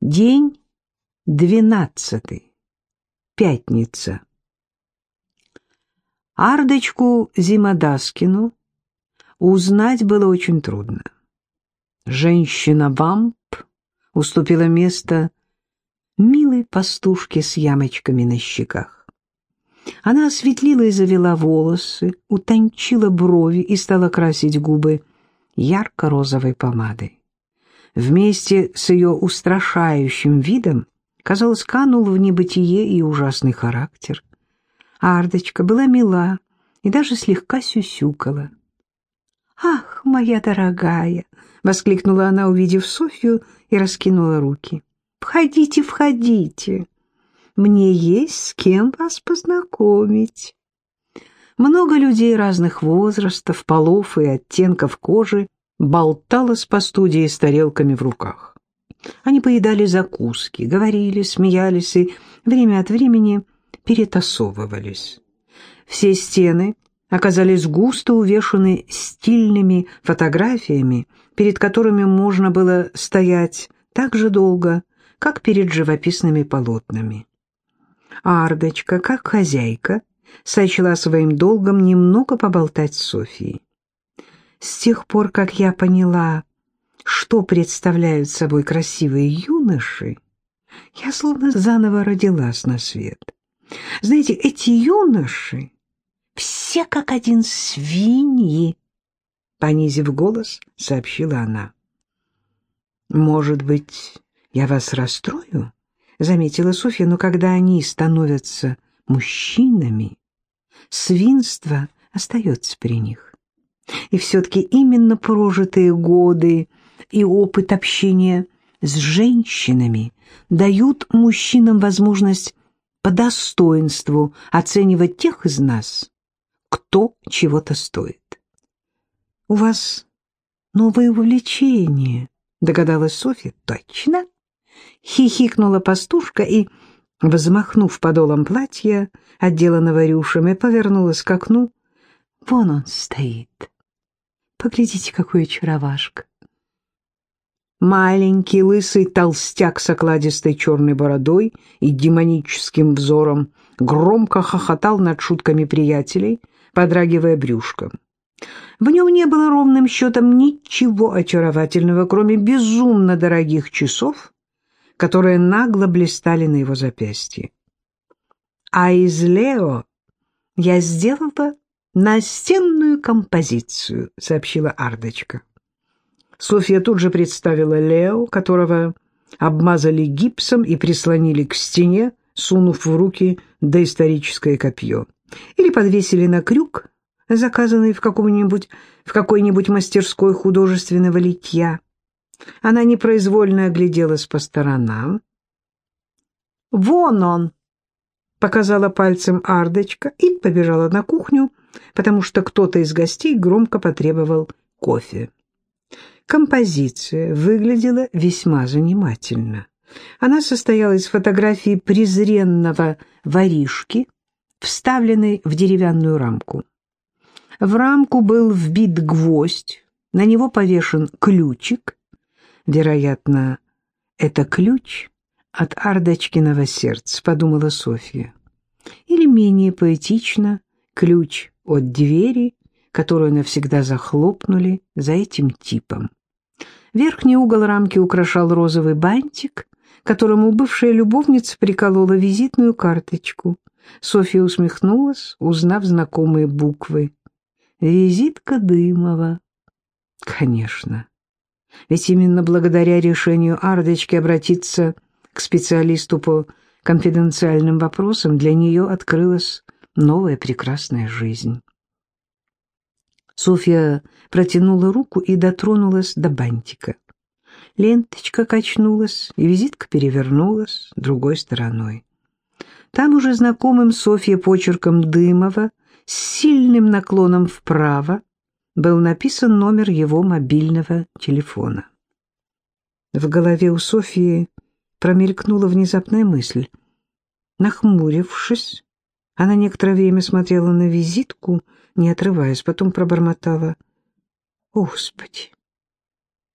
День двенадцатый. Пятница. Ардочку Зимодаскину узнать было очень трудно. Женщина-вамп уступила место милой пастушке с ямочками на щеках. Она осветлила и завела волосы, утончила брови и стала красить губы ярко-розовой помадой. Вместе с ее устрашающим видом, казалось, канул в небытие и ужасный характер. Ардочка была мила и даже слегка сюсюкала. «Ах, моя дорогая!» — воскликнула она, увидев Софью, и раскинула руки. «Входите, входите! Мне есть с кем вас познакомить!» Много людей разных возрастов, полов и оттенков кожи болталось по студии с тарелками в руках. Они поедали закуски, говорили, смеялись и время от времени перетасовывались. Все стены оказались густо увешаны стильными фотографиями, перед которыми можно было стоять так же долго, как перед живописными полотнами. Ардочка, как хозяйка, сочла своим долгом немного поболтать с Софией. С тех пор, как я поняла, что представляют собой красивые юноши, я словно заново родилась на свет. Знаете, эти юноши все как один свиньи, понизив голос, сообщила она. Может быть, я вас расстрою? заметила Софья, но когда они становятся мужчинами, свинство остается при них. И все-таки именно прожитые годы и опыт общения с женщинами дают мужчинам возможность по достоинству оценивать тех из нас, кто чего-то стоит. «У вас новое увлечение», — догадалась Софья. «Точно?» — хихикнула пастушка и, взмахнув подолом платья, отделанного рюшами, повернулась к окну. «Вон он стоит. Поглядите, какой очаровашка!» Маленький лысый толстяк с окладистой черной бородой и демоническим взором громко хохотал над шутками приятелей, подрагивая брюшком. В нем не было ровным счетом ничего очаровательного, кроме безумно дорогих часов, которые нагло блистали на его запястье. А из Лео я сделала настенную композицию, сообщила Ардочка. Софья тут же представила Лео, которого обмазали гипсом и прислонили к стене, сунув в руки доисторическое копье. Или подвесили на крюк, заказанный в, каком-нибудь, в какой-нибудь мастерской художественного литья. Она непроизвольно огляделась по сторонам. «Вон он!» — показала пальцем Ардочка и побежала на кухню, потому что кто-то из гостей громко потребовал кофе. Композиция выглядела весьма занимательно. Она состояла из фотографии презренного воришки, вставленной в деревянную рамку. В рамку был вбит гвоздь, на него повешен ключик. Вероятно, это ключ от Ардочкиного сердца, подумала Софья. Или менее поэтично, ключ от двери, которую навсегда захлопнули за этим типом. Верхний угол рамки украшал розовый бантик, которому бывшая любовница приколола визитную карточку. Софья усмехнулась, узнав знакомые буквы. «Визитка Дымова». Конечно. Ведь именно благодаря решению Ардочки обратиться к специалисту по конфиденциальным вопросам для нее открылась новая прекрасная жизнь. Софья протянула руку и дотронулась до бантика. Ленточка качнулась, и визитка перевернулась другой стороной. Там уже знакомым Софье почерком Дымова с сильным наклоном вправо был написан номер его мобильного телефона. В голове у Софьи промелькнула внезапная мысль. Нахмурившись, она некоторое время смотрела на визитку, не отрываясь, потом пробормотала. «Господи!»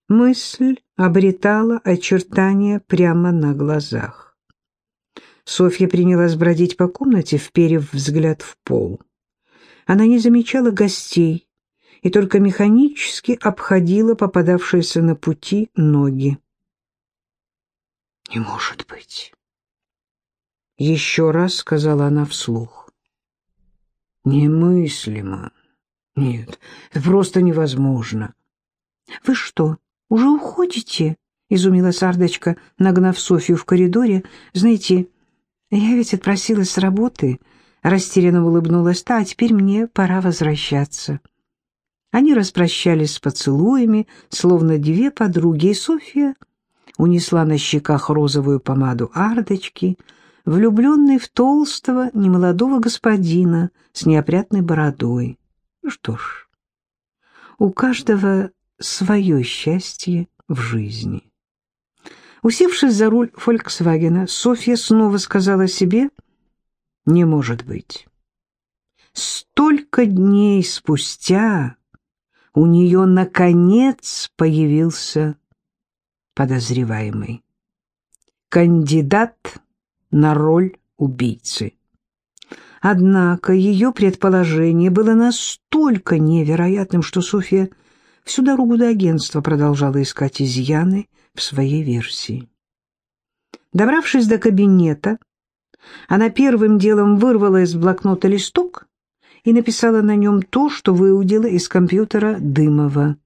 Мысль обретала очертания прямо на глазах. Софья принялась бродить по комнате, вперев взгляд в пол. Она не замечала гостей и только механически обходила попадавшиеся на пути ноги. «Не может быть!» Еще раз сказала она вслух. «Немыслимо. Нет, это просто невозможно». «Вы что, уже уходите?» — изумилась Ардочка, нагнав Софью в коридоре. «Знаете, я ведь отпросилась с работы». Растерянно улыбнулась та, а теперь мне пора возвращаться. Они распрощались с поцелуями, словно две подруги, и Софья унесла на щеках розовую помаду Ардочки, влюбленный в толстого, немолодого господина с неопрятной бородой. Что ж, у каждого свое счастье в жизни. Усевшись за руль «Фольксвагена», Софья снова сказала себе «Не может быть». Столько дней спустя у нее, наконец, появился подозреваемый. Кандидат на роль убийцы. Однако ее предположение было настолько невероятным, что Софья всю дорогу до агентства продолжала искать изъяны в своей версии. Добравшись до кабинета, она первым делом вырвала из блокнота листок и написала на нем то, что выудила из компьютера Дымова.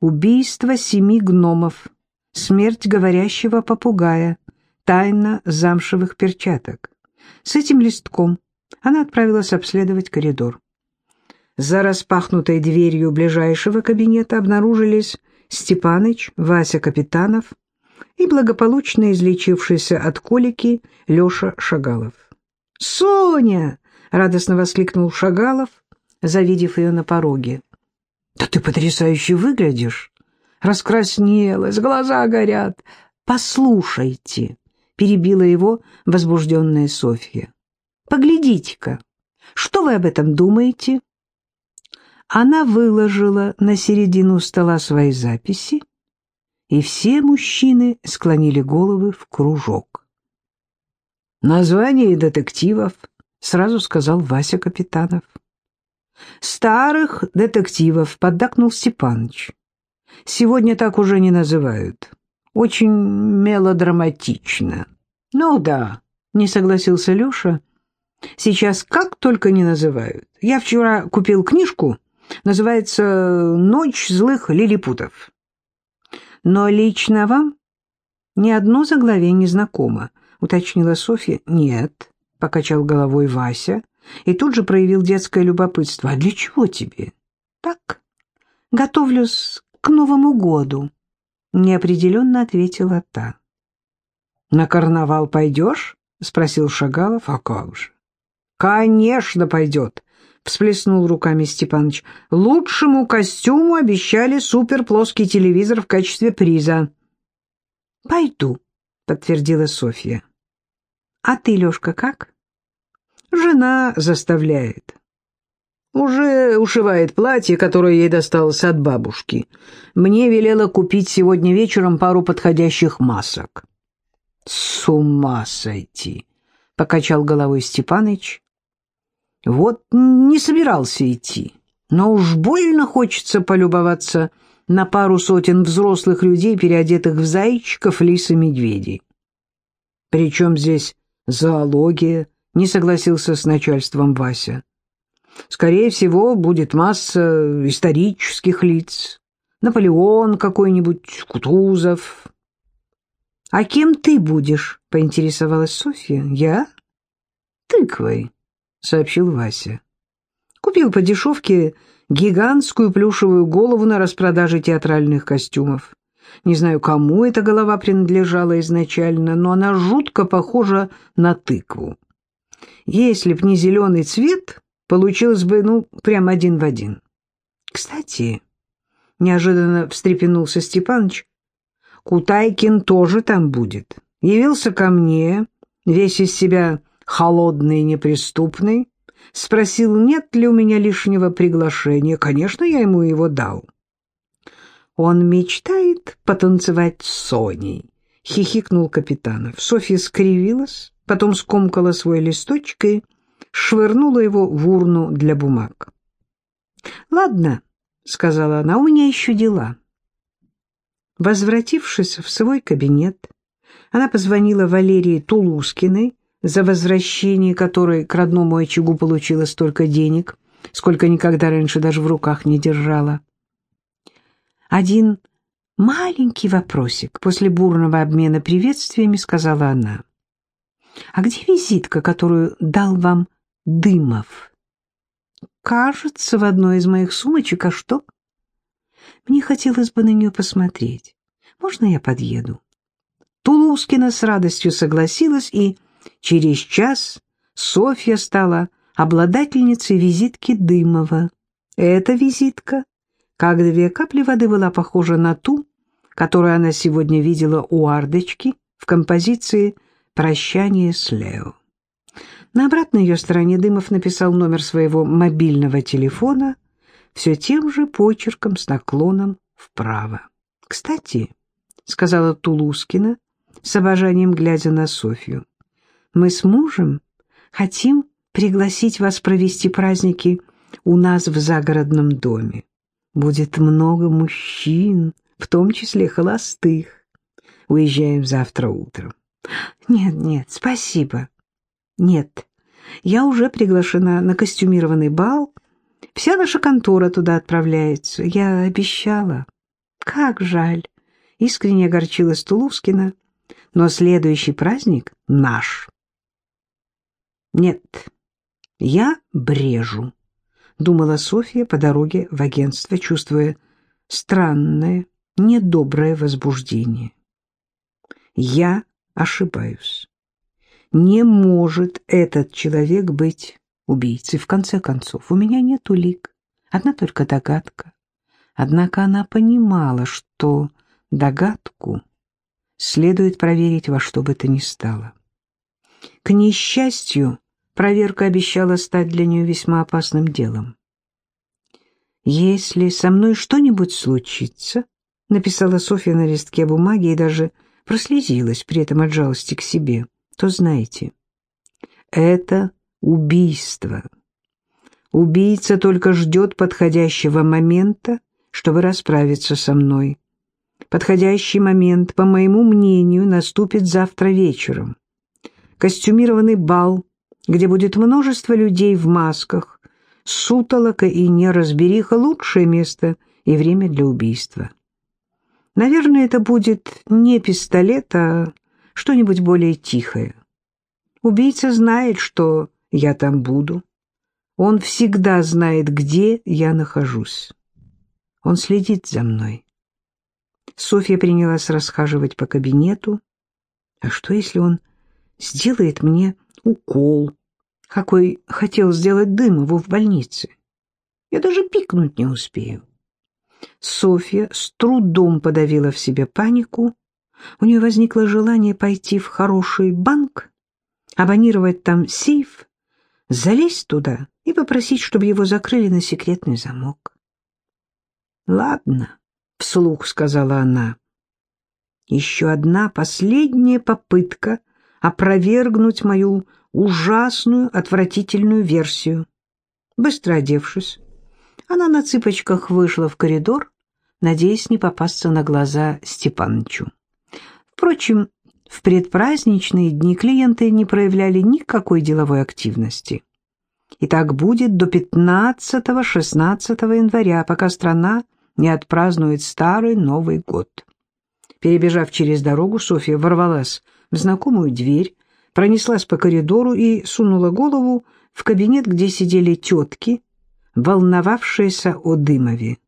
«Убийство семи гномов. Смерть говорящего попугая. Тайна замшевых перчаток». С этим листком она отправилась обследовать коридор. За распахнутой дверью ближайшего кабинета обнаружились Степаныч, Вася Капитанов и благополучно излечившийся от колики Леша Шагалов. «Соня!» радостно воскликнул Шагалов, завидев ее на пороге. «Да ты потрясающе выглядишь! Раскраснелась, глаза горят! Послушайте!» — перебила его возбужденная Софья. «Поглядите-ка! Что вы об этом думаете?» Она выложила на середину стола свои записи, и все мужчины склонили головы в кружок. Название детективов — сразу сказал Вася Капитанов. «Старых детективов», — поддакнул Степаныч. «Сегодня так уже не называют. Очень мелодраматично». «Ну да», — не согласился Леша. «Сейчас как только не называют. Я вчера купил книжку, называется «Ночь злых лилипутов». Но лично вам ни одно заглавие не знакомо, уточнила Софья. «Нет», покачал головой Вася и тут же проявил детское любопытство. «А для чего тебе?» «Так, готовлюсь к Новому году», — неопределенно ответила та. «На карнавал пойдешь?» — спросил Шагалов. «А как же?» «Конечно пойдет», — всплеснул руками Степаныч. «Лучшему костюму обещали суперплоский телевизор в качестве приза». «Пойду», — подтвердила Софья. «А ты, Лешка, как?» Жена заставляет. Уже ушивает платье, которое ей досталось от бабушки. Мне велела купить сегодня вечером пару подходящих масок. С ума сойти, покачал головой Степаныч. Вот не собирался идти, но уж больно хочется полюбоваться на пару сотен взрослых людей, переодетых в зайчиков, лис и медведей. Причем здесь зоология, не согласился с начальством Вася. Скорее всего, будет масса исторических лиц. Наполеон какой-нибудь, Кутузов. «А кем ты будешь?» — поинтересовалась Софья. «Я?» «Тыквой», — сообщил Вася. Купил по дешевке гигантскую плюшевую голову на распродаже театральных костюмов. Не знаю, кому эта голова принадлежала изначально, но она жутко похожа на тыкву. Если б не зеленый цвет, получилось бы, ну, прям один в один. Кстати, неожиданно встрепенулся Степаныч, Кутайкин тоже там будет. Явился ко мне, весь из себя холодный и неприступный, спросил, нет ли у меня лишнего приглашения. Конечно, я ему его дал. Он мечтает потанцевать с Соней, — хихикнул Капитанов. Софья скривилась, потом скомкала свой листочек и швырнула его в урну для бумаг. «Ладно», — сказала она, — «у меня еще дела». Возвратившись в свой кабинет, она позвонила Валерии Тулускиной, за возвращение которой к родному очагу получила столько денег, сколько никогда раньше даже в руках не держала. Один маленький вопросик после бурного обмена приветствиями сказала она. «А где визитка, которую дал вам Дымов?» «Кажется, в одной из моих сумочек, а что?» «Мне хотелось бы на нее посмотреть. Можно я подъеду?» Тулускина с радостью согласилась, и через час Софья стала обладательницей визитки Дымова. Эта визитка, как две капли воды, была похожа на ту, которую она сегодня видела у Ардочки в композиции «Прощание с Лео». На обратной ее стороне Дымов написал номер своего мобильного телефона все тем же почерком с наклоном вправо. «Кстати», — сказала Тулускина, с обожанием глядя на Софью, «мы с мужем хотим пригласить вас провести праздники у нас в загородном доме. Будет много мужчин, в том числе холостых. Уезжаем завтра утром. Нет, нет, спасибо. Нет, я уже приглашена на костюмированный бал. Вся наша контора туда отправляется. Я обещала. Как жаль. Искренне огорчилась Тулускина. Но следующий праздник наш. Нет, я брежу, думала Софья по дороге в агентство, чувствуя странное, недоброе возбуждение. Я ошибаюсь. Не может этот человек быть убийцей. В конце концов, у меня нет улик, одна только догадка. Однако она понимала, что догадку следует проверить во что бы то ни стало. К несчастью, проверка обещала стать для нее весьма опасным делом. «Если со мной что-нибудь случится», — написала Софья на листке бумаги и даже прослезилась при этом от жалости к себе, то знаете, это убийство. Убийца только ждет подходящего момента, чтобы расправиться со мной. Подходящий момент, по моему мнению, наступит завтра вечером. Костюмированный бал, где будет множество людей в масках, сутолока и неразбериха — лучшее место и время для убийства. Наверное, это будет не пистолет, а что-нибудь более тихое. Убийца знает, что я там буду. Он всегда знает, где я нахожусь. Он следит за мной. Софья принялась расхаживать по кабинету. А что, если он сделает мне укол, какой хотел сделать Дымову в больнице? Я даже пикнуть не успею. Софья с трудом подавила в себе панику. У нее возникло желание пойти в хороший банк, абонировать там сейф, залезть туда и попросить, чтобы его закрыли на секретный замок. «Ладно», — вслух сказала она, — «еще одна последняя попытка опровергнуть мою ужасную, отвратительную версию». Быстро одевшись, она на цыпочках вышла в коридор, надеясь не попасться на глаза Степанычу. Впрочем, в предпраздничные дни клиенты не проявляли никакой деловой активности. И так будет до 15-16 января, пока страна не отпразднует Старый Новый год. Перебежав через дорогу, Софья ворвалась в знакомую дверь, пронеслась по коридору и сунула голову в кабинет, где сидели тетки, волновавшаяся о Дымове.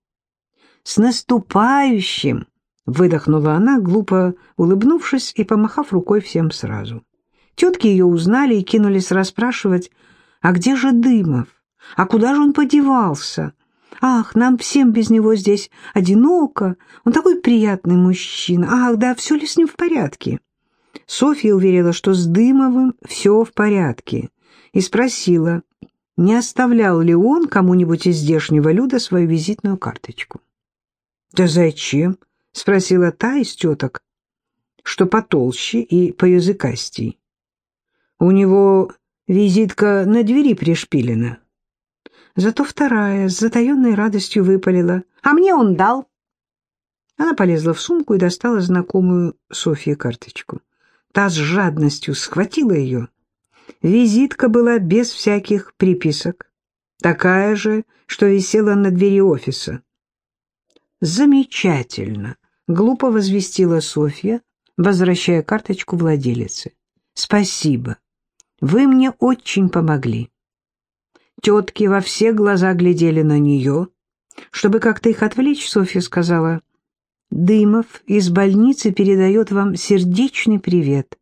«С наступающим!» — выдохнула она, глупо улыбнувшись и помахав рукой всем сразу. Тетки ее узнали и кинулись расспрашивать, «А где же Дымов? А куда же он подевался? Ах, нам всем без него здесь одиноко. Он такой приятный мужчина. Ах, да, все ли с ним в порядке?» Софья уверила, что с Дымовым все в порядке, и спросила, не оставлял ли он кому-нибудь из здешнего люда свою визитную карточку. «Да зачем?» — спросила та из теток, что потолще и поязыкастей. «У него визитка на двери пришпилена». Зато вторая с затаенной радостью выпалила. «А мне он дал!» Она полезла в сумку и достала знакомую Софье карточку. Та с жадностью схватила ее. Визитка была без всяких приписок. Такая же, что висела на двери офиса. «Замечательно!» — глупо возвестила Софья, возвращая карточку владелице. «Спасибо. Вы мне очень помогли». Тетки во все глаза глядели на нее. Чтобы как-то их отвлечь, Софья сказала, «Дымов из больницы передает вам сердечный привет.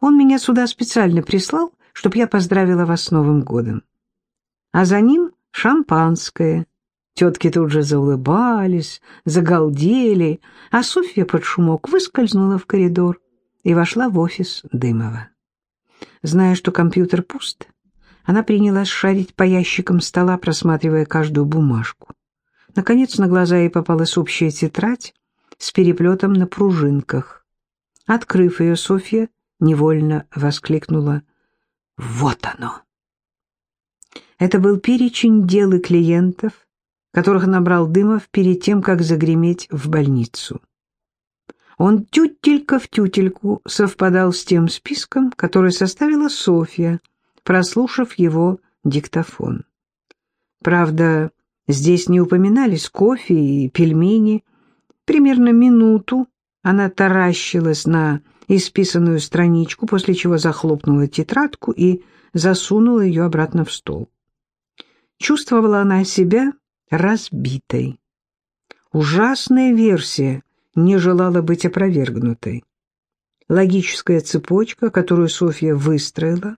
Он меня сюда специально прислал, чтобы я поздравила вас с Новым годом. А за ним шампанское». Тетки тут же заулыбались, загалдели, а Софья под шумок выскользнула в коридор и вошла в офис Дымова. Зная, что компьютер пуст, она принялась шарить по ящикам стола, просматривая каждую бумажку. Наконец на глаза ей попалась общая тетрадь с переплетом на пружинках. Открыв ее, Софья невольно воскликнула «Вот оно!». Это был перечень дел и клиентов, которых набрал Дымов перед тем, как загреметь в больницу. Он тютелька в тютельку совпадал с тем списком, который составила Софья, прослушав его диктофон. Правда, здесь не упоминались кофе и пельмени. Примерно минуту она таращилась на исписанную страничку, после чего захлопнула тетрадку и засунула ее обратно в стол. Чувствовала она себя разбитой. Ужасная версия не желала быть опровергнутой. Логическая цепочка, которую Софья выстроила,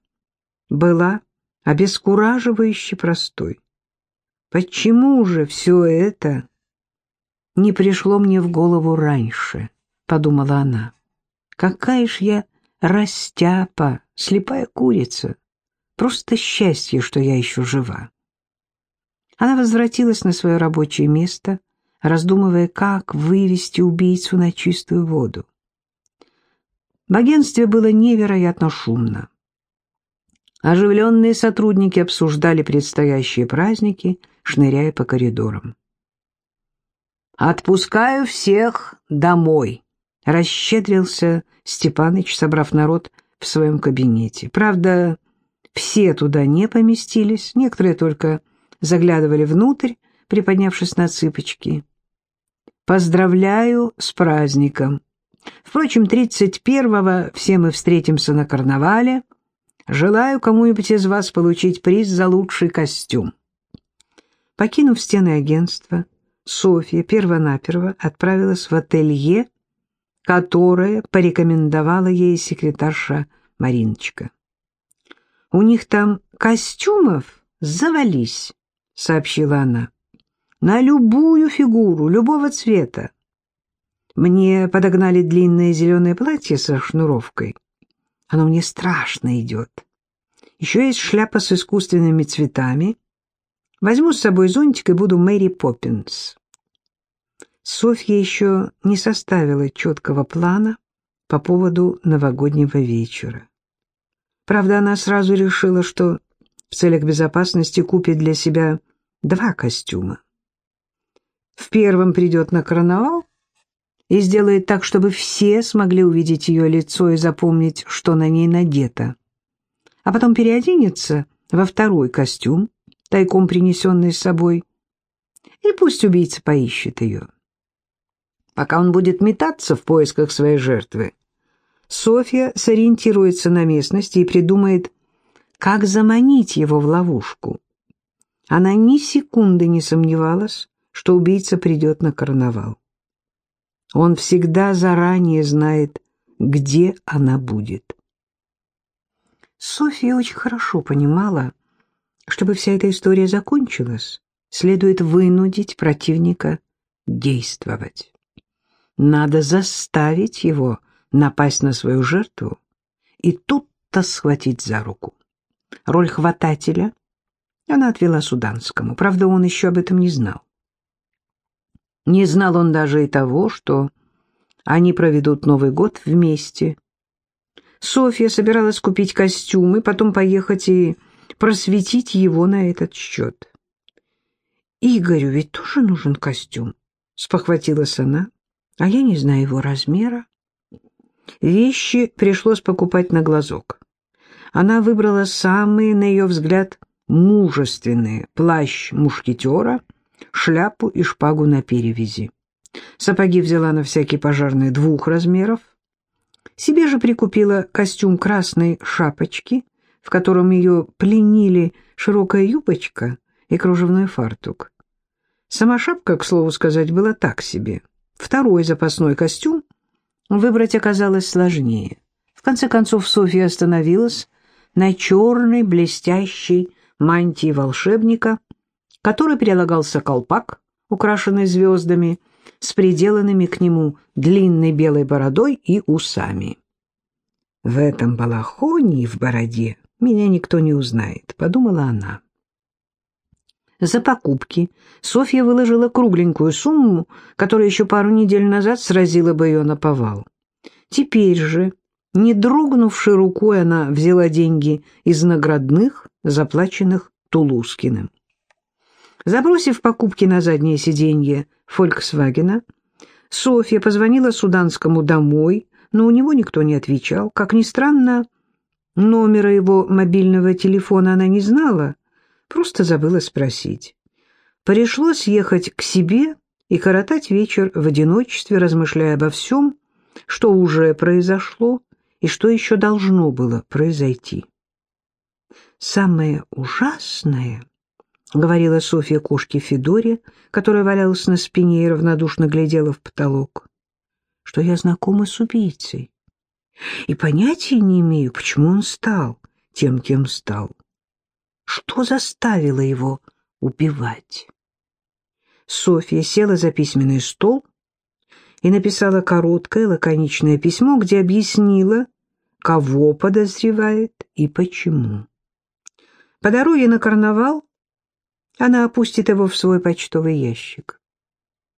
была обескураживающе простой. Почему же все это не пришло мне в голову раньше, подумала она. Какая ж я растяпа, слепая курица. Просто счастье, что я еще жива. Она возвратилась на свое рабочее место, раздумывая, как вывести убийцу на чистую воду. В агентстве было невероятно шумно. Оживленные сотрудники обсуждали предстоящие праздники, шныряя по коридорам. «Отпускаю всех домой», — расщедрился Степаныч, собрав народ в своем кабинете. Правда, все туда не поместились, некоторые только заглядывали внутрь, приподнявшись на цыпочки. «Поздравляю с праздником. Впрочем, 31-го все мы встретимся на карнавале», Желаю кому-нибудь из вас получить приз за лучший костюм. Покинув стены агентства, Софья первонаперво отправилась в ателье, которое порекомендовала ей секретарша Мариночка. «У них там костюмов завались», — сообщила она, — «на любую фигуру, любого цвета. Мне подогнали длинное зеленое платье со шнуровкой. Оно мне страшно идет. Еще есть шляпа с искусственными цветами. Возьму с собой зонтик и буду Мэри Поппинс. Софья еще не составила четкого плана по поводу новогоднего вечера. Правда, она сразу решила, что в целях безопасности купит для себя два костюма. В первом придет на карнавал, и сделает так, чтобы все смогли увидеть ее лицо и запомнить, что на ней надето. А потом переоденется во второй костюм, тайком принесенный с собой, и пусть убийца поищет ее. Пока он будет метаться в поисках своей жертвы, Софья сориентируется на местности и придумает, как заманить его в ловушку. Она ни секунды не сомневалась, что убийца придет на карнавал. Он всегда заранее знает, где она будет. Софья очень хорошо понимала, чтобы вся эта история закончилась, следует вынудить противника действовать. Надо заставить его напасть на свою жертву и тут-то схватить за руку. Роль хватателя она отвела Суданскому, правда, он еще об этом не знал. Не знал он даже и того, что они проведут Новый год вместе. Софья собиралась купить костюм и потом поехать и просветить его на этот счет. «Игорю ведь тоже нужен костюм», — спохватилась она, — «а я не знаю его размера». Вещи пришлось покупать на глазок. Она выбрала самые, на ее взгляд, мужественные плащ мушкетера, шляпу и шпагу на перевязи. Сапоги взяла на всякий пожарный двух размеров. Себе же прикупила костюм красной шапочки, в котором ее пленили широкая юбочка и кружевной фартук. Сама шапка, к слову сказать, была так себе. Второй запасной костюм выбрать оказалось сложнее. В конце концов Софья остановилась на черной блестящей мантии волшебника, который прилагался колпак, украшенный звездами, с приделанными к нему длинной белой бородой и усами. «В этом балахоне и в бороде меня никто не узнает», — подумала она. За покупки Софья выложила кругленькую сумму, которая еще пару недель назад сразила бы ее на повал. Теперь же, не дрогнувши рукой, она взяла деньги из наградных, заплаченных Тулускиным. Забросив покупки на заднее сиденье «Фольксвагена», Софья позвонила Суданскому домой, но у него никто не отвечал. Как ни странно, номера его мобильного телефона она не знала, Просто забыла спросить. Пришлось ехать к себе и коротать вечер в одиночестве, размышляя обо всем, что уже произошло и что еще должно было произойти. «Самое ужасное», — говорила Софья кошке Федоре, которая валялась на спине и равнодушно глядела в потолок, «что я знакома с убийцей и понятия не имею, почему он стал тем, кем стал. Что заставило его убивать? Софья села за письменный стол и написала короткое лаконичное письмо, где объяснила, кого подозревает и почему. По дороге на карнавал она опустит его в свой почтовый ящик.